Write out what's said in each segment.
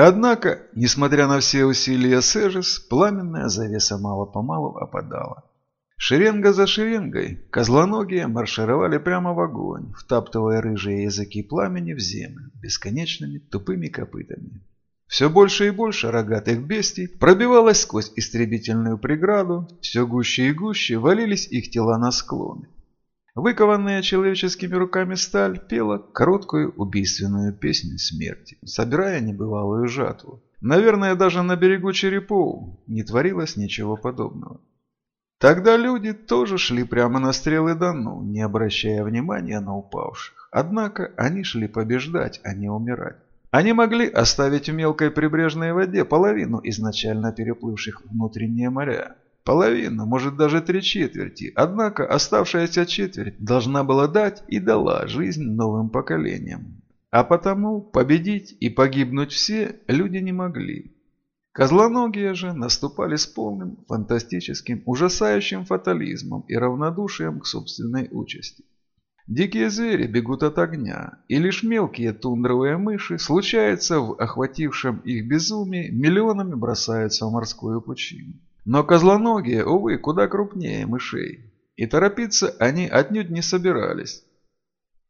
Однако, несмотря на все усилия Сежис, пламенная завеса мало-помалу опадала. Шеренга за шеренгой козлоногие маршировали прямо в огонь, втаптывая рыжие языки пламени в землю бесконечными тупыми копытами. Все больше и больше рогатых бестий пробивалось сквозь истребительную преграду, все гуще и гуще валились их тела на склоны. Выкованная человеческими руками сталь пела короткую убийственную песню смерти, собирая небывалую жатву. Наверное, даже на берегу Черепов не творилось ничего подобного. Тогда люди тоже шли прямо на стрелы Дану, не обращая внимания на упавших. Однако они шли побеждать, а не умирать. Они могли оставить в мелкой прибрежной воде половину изначально переплывших внутренние моря. Половину, может даже три четверти. Однако оставшаяся четверть должна была дать и дала жизнь новым поколениям. А потому победить и погибнуть все люди не могли. Козлоногие же наступали с полным, фантастическим, ужасающим фатализмом и равнодушием к собственной участи. Дикие звери бегут от огня, и лишь мелкие тундровые мыши, случается в охватившем их безумии, миллионами бросаются в морскую пучину. Но козлоногие, увы, куда крупнее мышей. И торопиться они отнюдь не собирались.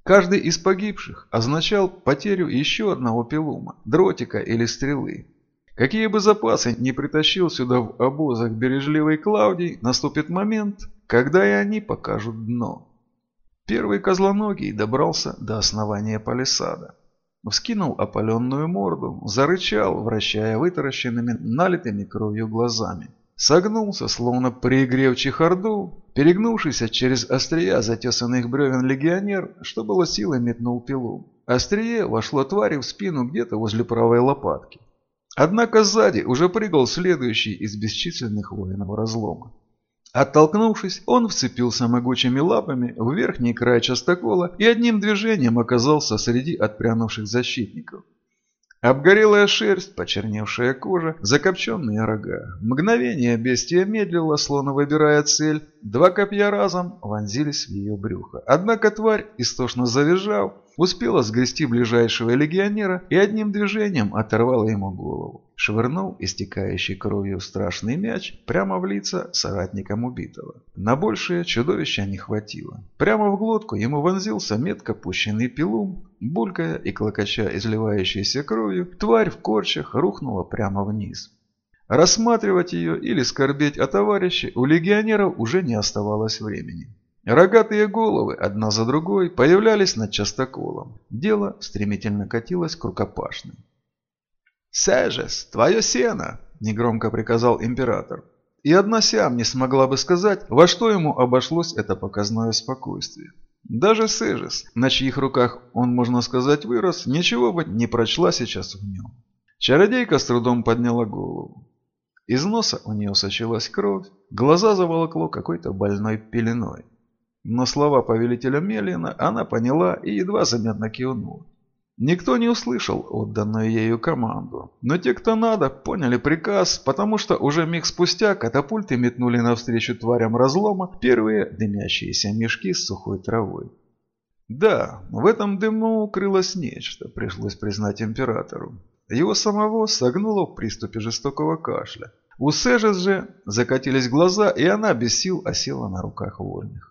Каждый из погибших означал потерю еще одного пилума, дротика или стрелы. Какие бы запасы не притащил сюда в обозах бережливый Клаудий, наступит момент, когда и они покажут дно. Первый козлоногий добрался до основания палисада. Вскинул опаленную морду, зарычал, вращая вытаращенными, налитыми кровью глазами. Согнулся, словно пригрев чехарду, перегнувшись через острия затесанных бревен легионер, что было силой метнул пилу. Острие вошло твари в спину где-то возле правой лопатки. Однако сзади уже прыгал следующий из бесчисленных воинов разлома. Оттолкнувшись, он вцепился могучими лапами в верхний край частокола и одним движением оказался среди отпрянувших защитников. Обгорелая шерсть, почерневшая кожа, закопченные рога. Мгновение бестия медлила, словно выбирая цель. Два копья разом вонзились в ее брюхо. Однако тварь, истошно завизжав, успела сгрести ближайшего легионера и одним движением оторвала ему голову. Швырнул истекающий кровью страшный мяч прямо в лица соратникам убитого. На большее чудовища не хватило. Прямо в глотку ему вонзился метко пущенный пилум, булькая и клокоча изливающейся кровью, тварь в корчах рухнула прямо вниз. Рассматривать ее или скорбеть о товарище у легионеров уже не оставалось времени. Рогатые головы, одна за другой, появлялись над частоколом. Дело стремительно катилось к рукопашной. «Сежес, твое сено!» – негромко приказал император. И одна Сиам не смогла бы сказать, во что ему обошлось это показное спокойствие. Даже Сежес, на чьих руках он, можно сказать, вырос, ничего бы не прочла сейчас в нем. Чародейка с трудом подняла голову. Из носа у нее сочилась кровь, глаза заволокло какой-то больной пеленой. Но слова повелителя Мелина она поняла и едва заметно кивнула. Никто не услышал отданную ею команду, но те, кто надо, поняли приказ, потому что уже миг спустя катапульты метнули навстречу тварям разлома первые дымящиеся мешки с сухой травой. Да, в этом дыму укрылось нечто, пришлось признать императору. Его самого согнуло в приступе жестокого кашля. У Сежес же закатились глаза, и она без сил осела на руках вольных.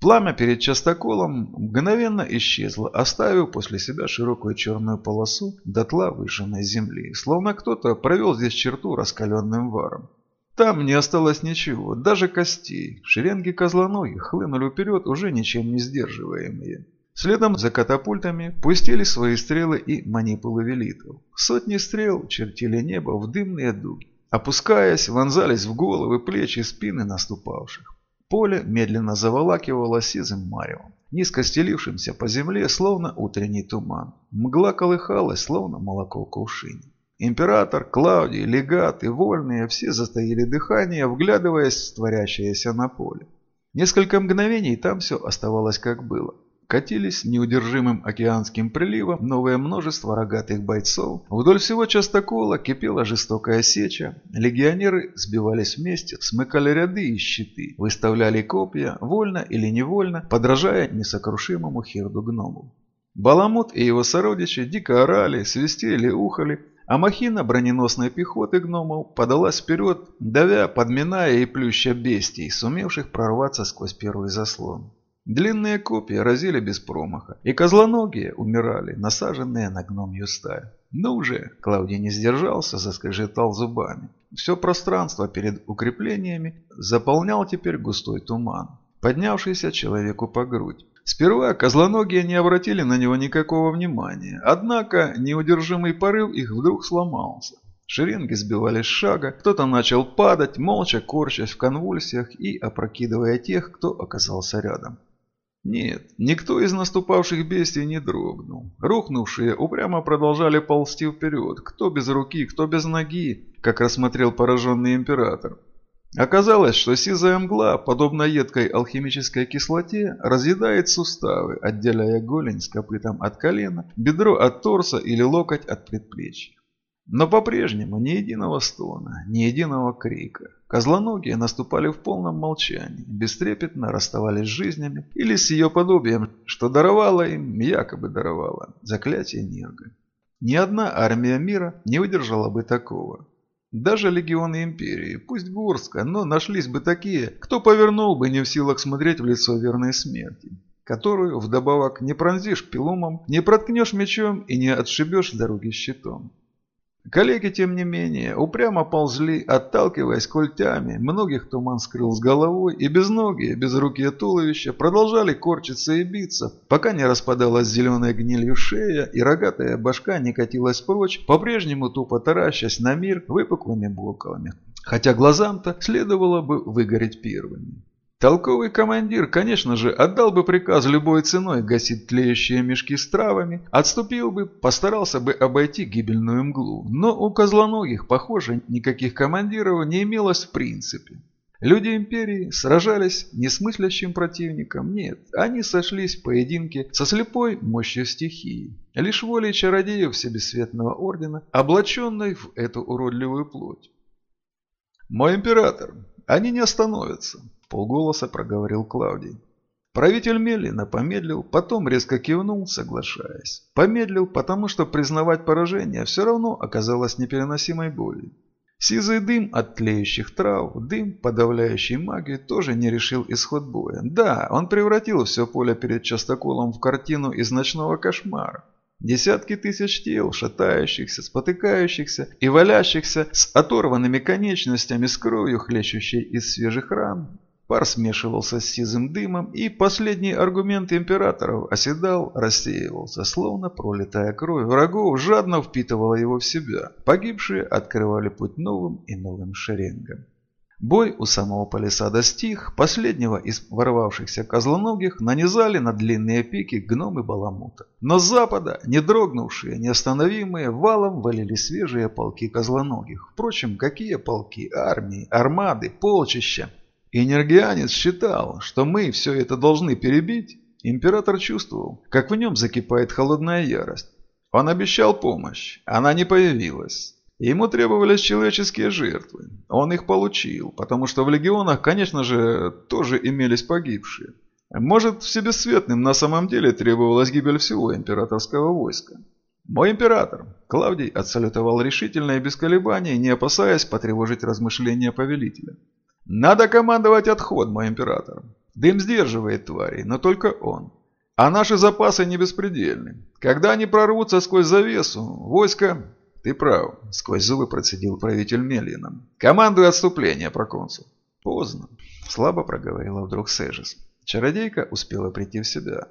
Пламя перед частоколом мгновенно исчезло, оставив после себя широкую черную полосу дотла выжженной земли, словно кто-то провел здесь черту раскаленным варом. Там не осталось ничего, даже костей. Шеренги козлоногих хлынули вперед, уже ничем не сдерживаемые. Следом за катапультами пустили свои стрелы и манипулы велитов. Сотни стрел чертили небо в дымные дуги. Опускаясь, вонзались в головы, плечи, спины наступавших. Поле медленно заволакивало сизым маревом, низко стелившимся по земле, словно утренний туман. Мгла колыхалась, словно молоко в кувшине. Император, Клаудий, легат и вольные все затаили дыхание, вглядываясь в творящееся на поле. Несколько мгновений там все оставалось как было катились неудержимым океанским приливом новое множество рогатых бойцов. Вдоль всего частокола кипела жестокая сеча. Легионеры сбивались вместе, смыкали ряды и щиты, выставляли копья, вольно или невольно, подражая несокрушимому херду гному. Баламут и его сородичи дико орали, свистели, ухали, а махина броненосной пехоты гномов подалась вперед, давя, подминая и плюща бестий, сумевших прорваться сквозь первый заслон. Длинные копья разили без промаха, и козлоногие умирали, насаженные на гномью сталь. Ну уже, Клавдий не сдержался, заскрежетал зубами. Все пространство перед укреплениями заполнял теперь густой туман, поднявшийся человеку по грудь. Сперва козлоногие не обратили на него никакого внимания, однако неудержимый порыв их вдруг сломался. Шеренги сбивались с шага, кто-то начал падать, молча корчась в конвульсиях и опрокидывая тех, кто оказался рядом. Нет, никто из наступавших бестий не дрогнул. Рухнувшие упрямо продолжали ползти вперед, кто без руки, кто без ноги, как рассмотрел пораженный император. Оказалось, что сизая мгла, подобно едкой алхимической кислоте, разъедает суставы, отделяя голень с копытом от колена, бедро от торса или локоть от предплечья. Но по-прежнему ни единого стона, ни единого крика. Козлоногие наступали в полном молчании, бестрепетно расставались с жизнями или с ее подобием, что даровало им, якобы даровало, заклятие Нерга. Ни одна армия мира не выдержала бы такого. Даже легионы империи, пусть горстка, но нашлись бы такие, кто повернул бы не в силах смотреть в лицо верной смерти, которую вдобавок не пронзишь пилумом, не проткнешь мечом и не отшибешь дороги щитом. Коллеги, тем не менее, упрямо ползли, отталкиваясь культями, многих туман скрыл с головой, и без ноги, без руки и туловища продолжали корчиться и биться, пока не распадалась зеленая гнилью шея и рогатая башка не катилась прочь, по-прежнему тупо таращась на мир выпуклыми блоками. Хотя глазам-то следовало бы выгореть первыми. Толковый командир, конечно же, отдал бы приказ любой ценой гасить тлеющие мешки с травами, отступил бы, постарался бы обойти гибельную мглу. Но у козлоногих, похоже, никаких командиров не имелось в принципе. Люди Империи сражались не с мыслящим противником, нет, они сошлись в поединке со слепой мощью стихии, лишь волей чародеев Всебесцветного Ордена, облаченной в эту уродливую плоть. «Мой император, они не остановятся полголоса проговорил Клавдий. Правитель медленно помедлил, потом резко кивнул, соглашаясь. Помедлил, потому что признавать поражение все равно оказалось непереносимой болью. Сизый дым от тлеющих трав, дым, подавляющий магию, тоже не решил исход боя. Да, он превратил все поле перед частоколом в картину из ночного кошмара. Десятки тысяч тел, шатающихся, спотыкающихся и валящихся с оторванными конечностями с кровью, хлещущей из свежих ран. Пар смешивался с сизым дымом, и последний аргумент императоров оседал, рассеивался, словно пролетая кровь врагов, жадно впитывала его в себя. Погибшие открывали путь новым и новым шеренгам. Бой у самого палисада стих, последнего из ворвавшихся козлоногих нанизали на длинные пики гномы Баламута. Но с запада, не дрогнувшие, неостановимые, валом валили свежие полки козлоногих. Впрочем, какие полки? Армии, армады, полчища. Энергианец считал, что мы все это должны перебить. Император чувствовал, как в нем закипает холодная ярость. Он обещал помощь, она не появилась. Ему требовались человеческие жертвы. Он их получил, потому что в легионах, конечно же, тоже имелись погибшие. Может, всебесцветным на самом деле требовалась гибель всего императорского войска. «Мой император!» Клавдий отсалютовал решительно и без колебаний, не опасаясь потревожить размышления повелителя. Надо командовать отход, мой император. Дым сдерживает тварей, но только он. А наши запасы не беспредельны. Когда они прорвутся сквозь завесу, войско... Ты прав, сквозь зубы процедил правитель Мелином. Командуй отступление, проконсул. Поздно, слабо проговорила вдруг Сежис. Чародейка успела прийти в себя.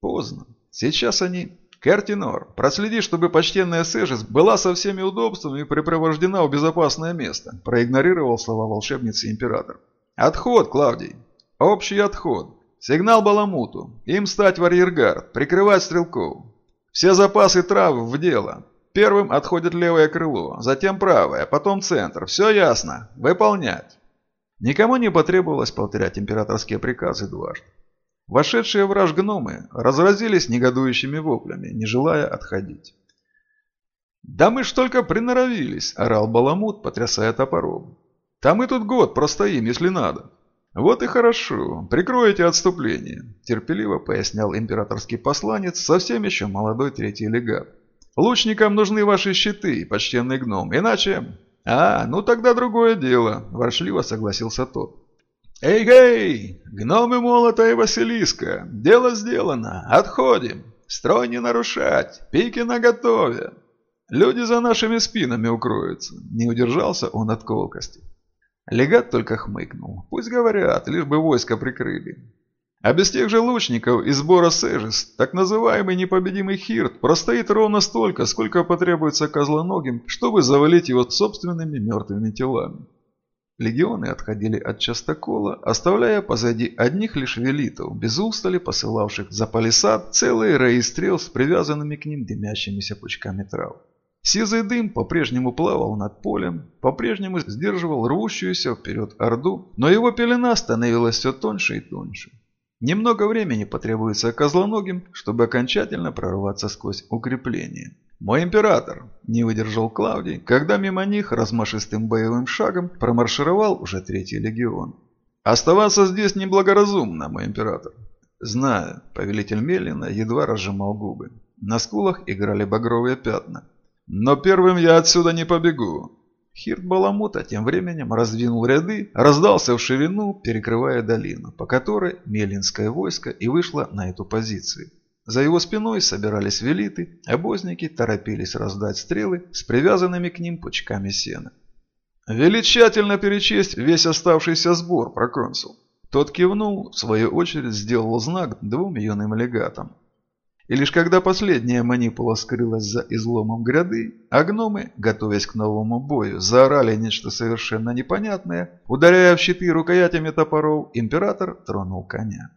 Поздно. Сейчас они «Картинор, проследи, чтобы почтенная Сэжис была со всеми удобствами припровождена в безопасное место», проигнорировал слова волшебницы император. «Отход, Клавдий. Общий отход. Сигнал Баламуту. Им стать в арьергард, прикрывать стрелков. Все запасы трав в дело. Первым отходит левое крыло, затем правое, потом центр. Все ясно. Выполнять». Никому не потребовалось повторять императорские приказы дважды. Вошедшие в гномы разразились негодующими воплями, не желая отходить. «Да мы ж только приноровились!» – орал Баламут, потрясая топором. «Там мы тут год простоим, если надо». «Вот и хорошо, прикроете отступление», – терпеливо пояснял императорский посланец, совсем еще молодой третий легат. Лучникам нужны ваши щиты, почтенный гном, иначе... А, ну тогда другое дело, воршливо согласился тот. Эй-гей, гномы молота и Василиска, дело сделано, отходим. Строй не нарушать, пики наготове. Люди за нашими спинами укроются. Не удержался он от колкости. Легат только хмыкнул. Пусть говорят, лишь бы войско прикрыли. А без тех же лучников из сбора Сежис, так называемый непобедимый Хирт простоит ровно столько, сколько потребуется козлоногим, чтобы завалить его собственными мертвыми телами. Легионы отходили от частокола, оставляя позади одних лишь велитов, без устали посылавших за палисад целые раи стрел с привязанными к ним дымящимися пучками трав. Сизый дым по-прежнему плавал над полем, по-прежнему сдерживал рвущуюся вперед орду, но его пелена становилась все тоньше и тоньше. Немного времени потребуется козлоногим, чтобы окончательно прорваться сквозь укрепление. «Мой император!» – не выдержал Клавдий, когда мимо них размашистым боевым шагом промаршировал уже третий легион. «Оставаться здесь неблагоразумно, мой император!» «Знаю», – повелитель Мелина едва разжимал губы. На скулах играли багровые пятна. «Но первым я отсюда не побегу. Хирт Баламута тем временем раздвинул ряды, раздался в ширину, перекрывая долину, по которой Мелинское войско и вышло на эту позицию. За его спиной собирались велиты, обозники торопились раздать стрелы с привязанными к ним пучками сена. «Вели тщательно перечесть весь оставшийся сбор, проконсул». Тот кивнул, в свою очередь сделал знак двум юным легатам. И лишь когда последняя манипула скрылась за изломом гряды, а гномы, готовясь к новому бою, заорали нечто совершенно непонятное, ударяя в щиты рукоятями топоров, император тронул коня.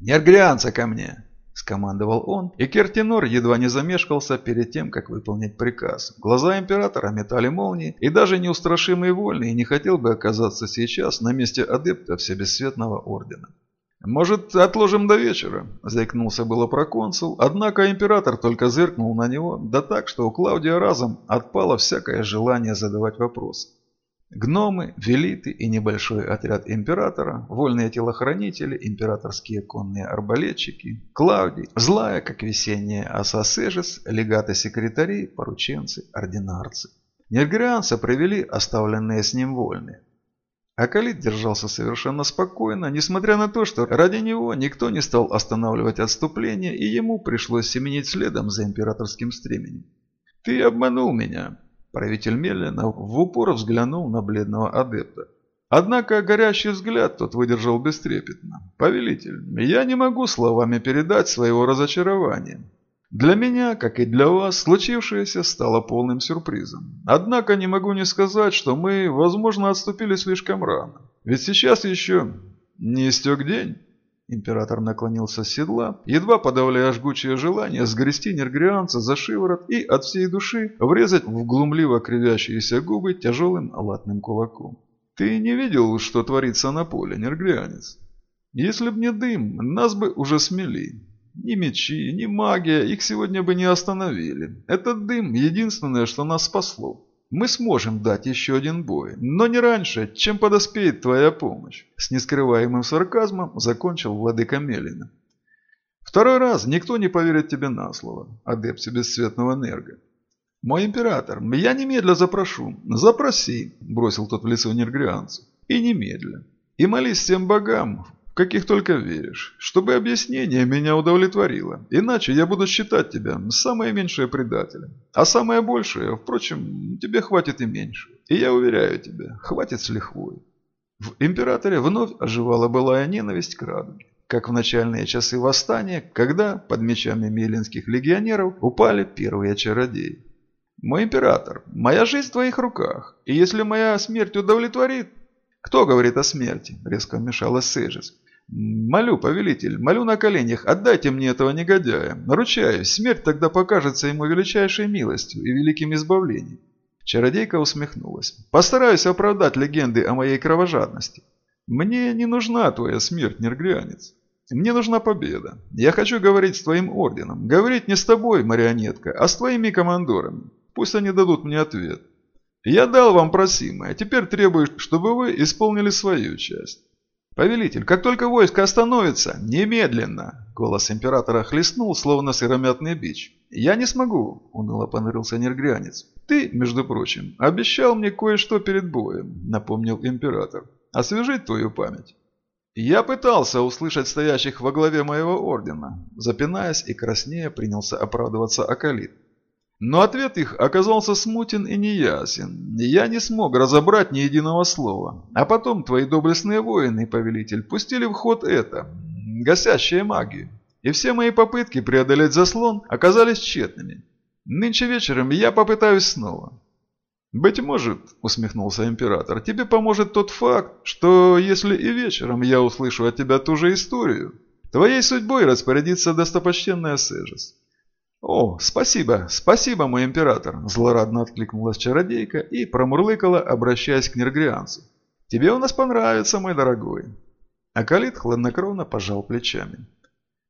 «Нергрианца ко мне!» – скомандовал он, и Кертинор едва не замешкался перед тем, как выполнить приказ. Глаза императора метали молнии, и даже неустрашимый вольный не хотел бы оказаться сейчас на месте адепта Всебесцветного Ордена. «Может, отложим до вечера?» – заикнулся было проконсул, однако император только зыркнул на него, да так, что у Клаудия разом отпало всякое желание задавать вопросы. Гномы, велиты и небольшой отряд императора, вольные телохранители, императорские конные арбалетчики, Клаудий, злая, как весенняя оса Сежес, легаты-секретари, порученцы, ординарцы. Нергрианца провели оставленные с ним вольные. Акалит держался совершенно спокойно, несмотря на то, что ради него никто не стал останавливать отступление, и ему пришлось семенить следом за императорским стременем. «Ты обманул меня!» Правитель медленно в упор взглянул на бледного адепта. Однако горящий взгляд тот выдержал бестрепетно. «Повелитель, я не могу словами передать своего разочарования. Для меня, как и для вас, случившееся стало полным сюрпризом. Однако не могу не сказать, что мы, возможно, отступили слишком рано. Ведь сейчас еще не истек день. Император наклонился с седла, едва подавляя жгучее желание сгрести нергрианца за шиворот и от всей души врезать в глумливо кривящиеся губы тяжелым латным кулаком. «Ты не видел, что творится на поле, нергрианец? Если б не дым, нас бы уже смели. Ни мечи, ни магия их сегодня бы не остановили. Этот дым – единственное, что нас спасло. Мы сможем дать еще один бой, но не раньше, чем подоспеет твоя помощь. С нескрываемым сарказмом закончил владыка Мелина. Второй раз никто не поверит тебе на слово, адепт бесцветного энерго. Мой император, я немедля запрошу. Запроси, бросил тот в лицо нергрианцу. И немедля. И молись всем богам, каких только веришь, чтобы объяснение меня удовлетворило. Иначе я буду считать тебя самое меньшее предателем. А самое большее, впрочем, тебе хватит и меньше. И я уверяю тебя, хватит с лихвой. В императоре вновь оживала былая ненависть к радуге. Как в начальные часы восстания, когда под мечами милинских легионеров упали первые чародеи. «Мой император, моя жизнь в твоих руках, и если моя смерть удовлетворит...» «Кто говорит о смерти?» – резко вмешалась Сейджес. «Молю, повелитель, молю на коленях, отдайте мне этого негодяя. Наручаюсь, смерть тогда покажется ему величайшей милостью и великим избавлением». Чародейка усмехнулась. «Постараюсь оправдать легенды о моей кровожадности. Мне не нужна твоя смерть, нергрянец. Мне нужна победа. Я хочу говорить с твоим орденом. Говорить не с тобой, марионетка, а с твоими командорами. Пусть они дадут мне ответ. Я дал вам просимое, теперь требую, чтобы вы исполнили свою часть. «Повелитель, как только войско остановится, немедленно!» Голос императора хлестнул, словно сыромятный бич. «Я не смогу», — уныло понырился нергрянец. «Ты, между прочим, обещал мне кое-что перед боем», — напомнил император. «Освежить твою память». Я пытался услышать стоящих во главе моего ордена. Запинаясь и краснея, принялся оправдываться Акалит. Но ответ их оказался смутен и неясен. Я не смог разобрать ни единого слова. А потом твои доблестные воины, повелитель, пустили в ход это, гасящее магию. И все мои попытки преодолеть заслон оказались тщетными. Нынче вечером я попытаюсь снова. «Быть может, — усмехнулся император, — тебе поможет тот факт, что если и вечером я услышу от тебя ту же историю, твоей судьбой распорядится достопочтенная Сежес. «О, спасибо, спасибо, мой император!» – злорадно откликнулась чародейка и промурлыкала, обращаясь к нергрианцу. «Тебе у нас понравится, мой дорогой!» Акалит хладнокровно пожал плечами.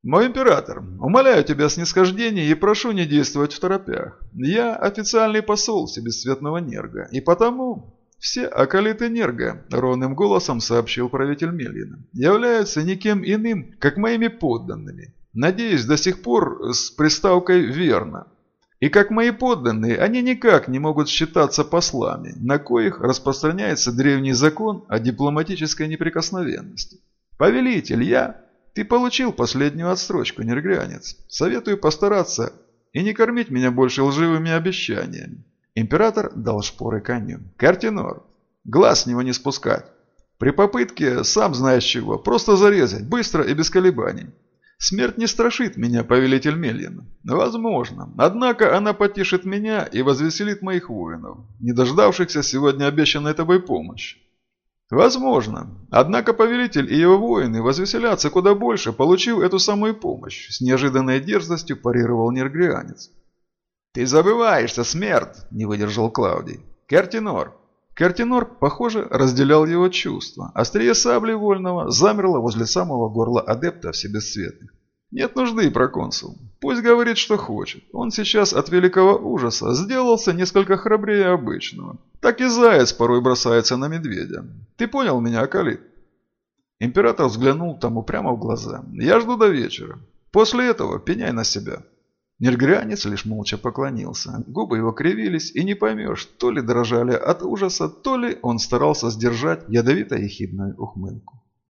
«Мой император, умоляю тебя снисхождения и прошу не действовать в торопях. Я официальный посол Всебесцветного Нерга, и потому все Акалиты Нерга, ровным голосом сообщил правитель Мельина, являются никем иным, как моими подданными, Надеюсь, до сих пор с приставкой «верно». И как мои подданные, они никак не могут считаться послами, на коих распространяется древний закон о дипломатической неприкосновенности. Повелитель, я... Ты получил последнюю отстрочку, нергрянец. Советую постараться и не кормить меня больше лживыми обещаниями. Император дал шпоры коню. Картинор, глаз с него не спускать. При попытке, сам знаешь чего, просто зарезать, быстро и без колебаний. Смерть не страшит меня, повелитель Мельин. Возможно. Однако она потешит меня и возвеселит моих воинов, не дождавшихся сегодня обещанной тобой помощи. Возможно. Однако повелитель и его воины возвеселятся куда больше, получив эту самую помощь. С неожиданной дерзостью парировал нергрианец. «Ты забываешься, смерть!» – не выдержал Клаудий. «Кертинор, Картинор, похоже, разделял его чувства. Острие сабли вольного замерло возле самого горла адепта всебесцветных. Нет нужды, проконсул. Пусть говорит, что хочет. Он сейчас от великого ужаса сделался несколько храбрее обычного. Так и заяц порой бросается на медведя. Ты понял меня, Акалит? Император взглянул тому прямо в глаза. Я жду до вечера. После этого пеняй на себя. Нергрянец лишь молча поклонился. Губы его кривились, и не поймешь, то ли дрожали от ужаса, то ли он старался сдержать ядовито-ехидную ухмылку.